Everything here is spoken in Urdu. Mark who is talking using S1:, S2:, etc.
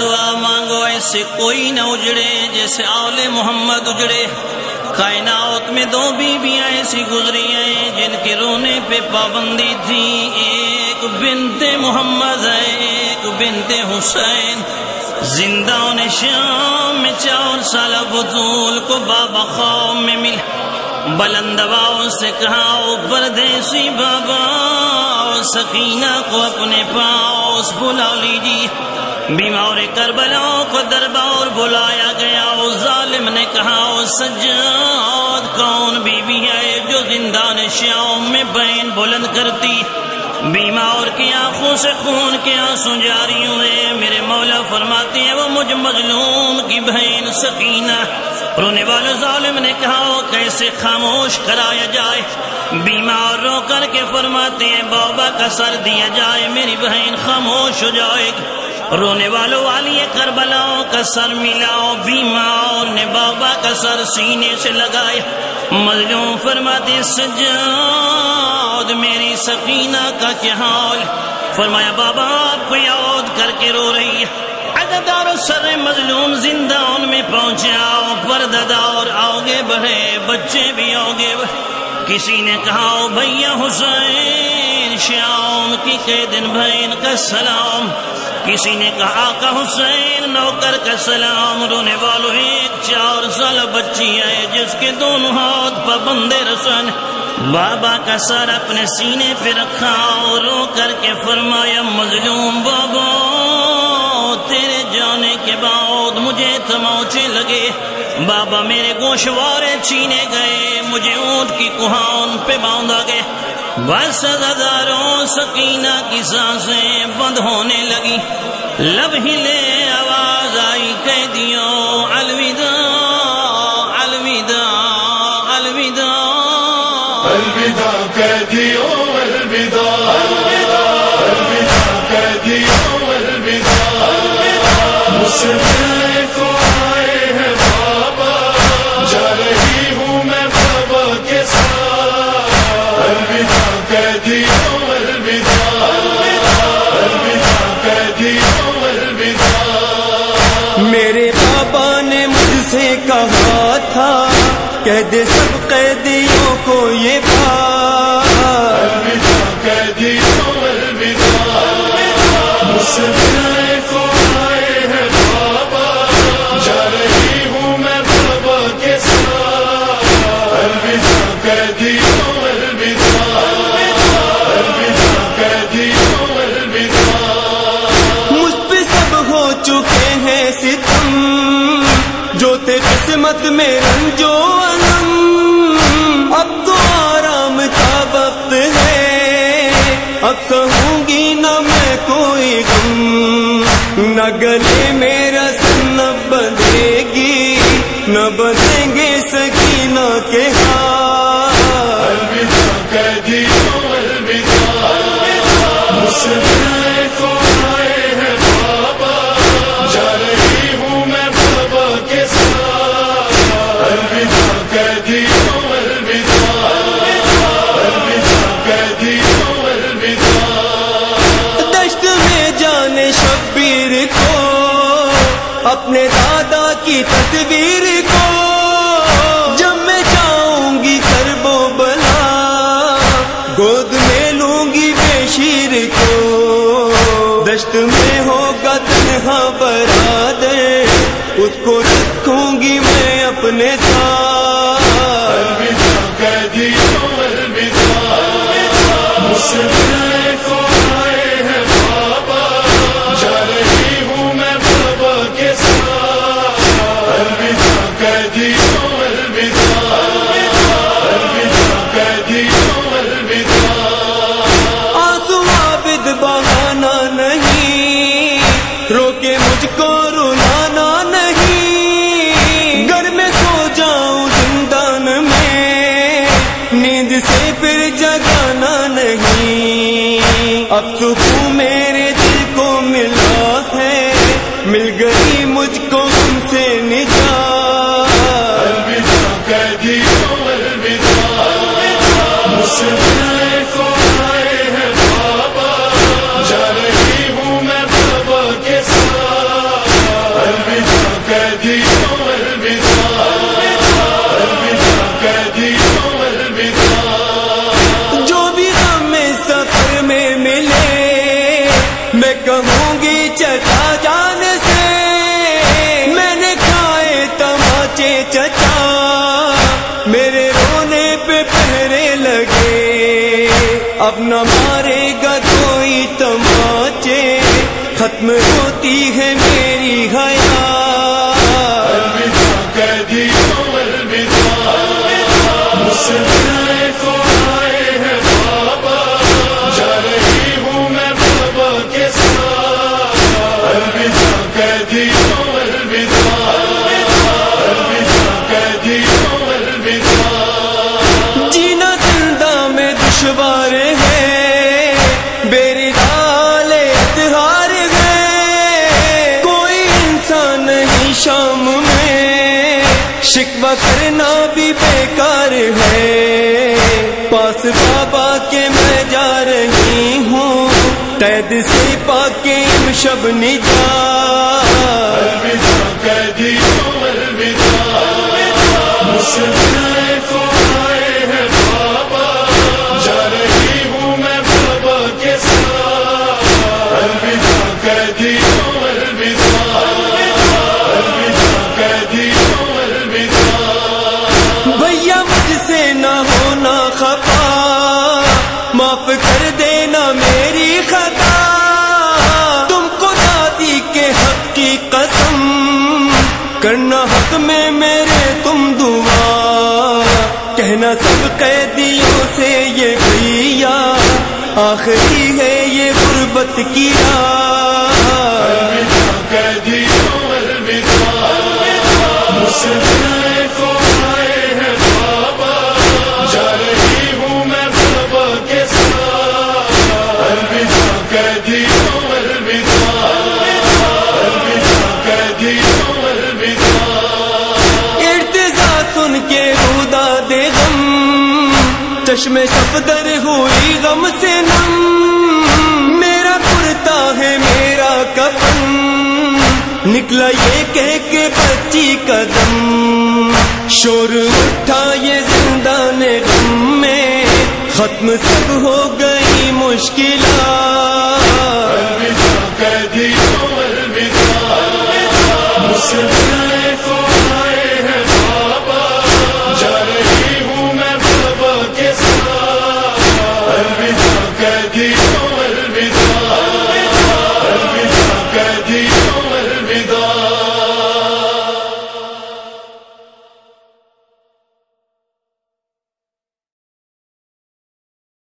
S1: دعا مانگو، ایسے کوئی نہ اجڑے، جیسے آل محمد اجڑے۔ کائنات میں دو بیویاں ایسی گزری ہیں، جن کے رونے پہ پابندی تھی۔ ایک بنت محمد ہے ایک بنت حسین۔ زندہ شام میں چار سال بطول کو بابا خواب میں مل بلند سے کہا پردیسی بابا سکینہ کو اپنے پاس بلا لیجیے۔ بیمار کربلا کو دربار بلایا گیا۔ ظالم نے کہا سجاد کون بیوی بی ہے جو زندان نشیاؤں میں بین بلند کرتی؟ بیمار کی آنکھوں سے خون کے آنسو جاری ہوئے۔ میرے مولا فرماتے ہیں، وہ مجھ مظلوم کی بہن سکینہ۔ رونے والے ظالم نے کہا کیسے خاموش کرایا جائے؟ بیمار رو کر کے فرماتے ہیں، بابا کا سر دیا جائے، میری بہن خاموش ہو جائے۔ گی رونے والوں والی کربلاؤ کا سر ملاؤ، بیمار نے بابا کا سر سینے سے لگائے۔ مظلوم فرماتے سجاد میری سکینہ کا کیا حال فرمایا، بابا، آپ کو یاد کر کے رو رہی ہے۔ عددار سر مظلوم زندہ ان میں پہنچا پرددار آگے بڑھے، بچے بھی آگے بڑھے۔ کسی نے کہا بھیا حسین شام کی کے دن بہن کا سلام۔ کسی نے کہا کہ حسین، نوکر کا سلام۔ رونے والوں، ایک چار سال بچی ہے، جس کے دونوں ہاتھ پابندے رسن۔ بابا کا سر اپنے سینے پہ رکھا اور رو کر کے فرمایا، مظلوم بابا، تیرے جانے کے بعد مجھے تموچے لگے۔ بابا میرے گوشوارے چینے گئے، مجھے اونٹ کی کوہان پہ باندھا گئے۔ بس ہزاروں سکینہ کی سانسیں بند ہونے لگی لب ہی
S2: کو آئے ہیں بابا جا رہی ہوں میں بابا کے ساتھ الوداع کہہ دیو الوداع الوداع کہہ دیو الوداع
S3: میرے بابا نے مجھ سے کہا تھا، کہہ دے سب قیدیوں کو یہ بات۔
S2: الوداع کہہ دیو الوداع مسلم
S3: چکے ہیں ستم، جو تھے قسمت میں رنجو علم۔ اب تو آرام کا وقت ہے، اب کہوں گی نہ میں کوئی غم۔ نہ گلے میرا سنب بندے اپنے دادا کی تصویر کو جب میں جاؤں گی کربو بلا، گود میں لوں گی بے شیر کو۔ دشت میں ہوگا تنہا برادر، اس کو جو بھی ہمیں سفر میں ملے، میں کہوں گی چچا جان سے۔ میں نے کھائے تماچے چچا، میرے رونے پہ پہرے لگے۔ اب نہ مارے گا کوئی تماچے، ختم ہوتی ہے مسلم شکوہ کرنا بھی بیکار ہے۔ پاس بابا کے میں جا رہی ہوں۔ قید سے پاکے شب نجات کر دینا میری خطا۔ تم کو دادی کے حق کی قسم۔ کرنا حق میں میرے تم دعا۔ کہنا سب قیدیوں سے یہ بھیا آخری ہے یہ غربت کی راہ چشمے سفدر ہوئی غم سے نم۔ میرا کرتا ہے میرا کفن۔ نکلا یہ کہہ کے بچی قدم۔ شور اٹھا یہ زندان غم میں۔ ختم سب ہو گئی مشکلات۔
S2: کبھی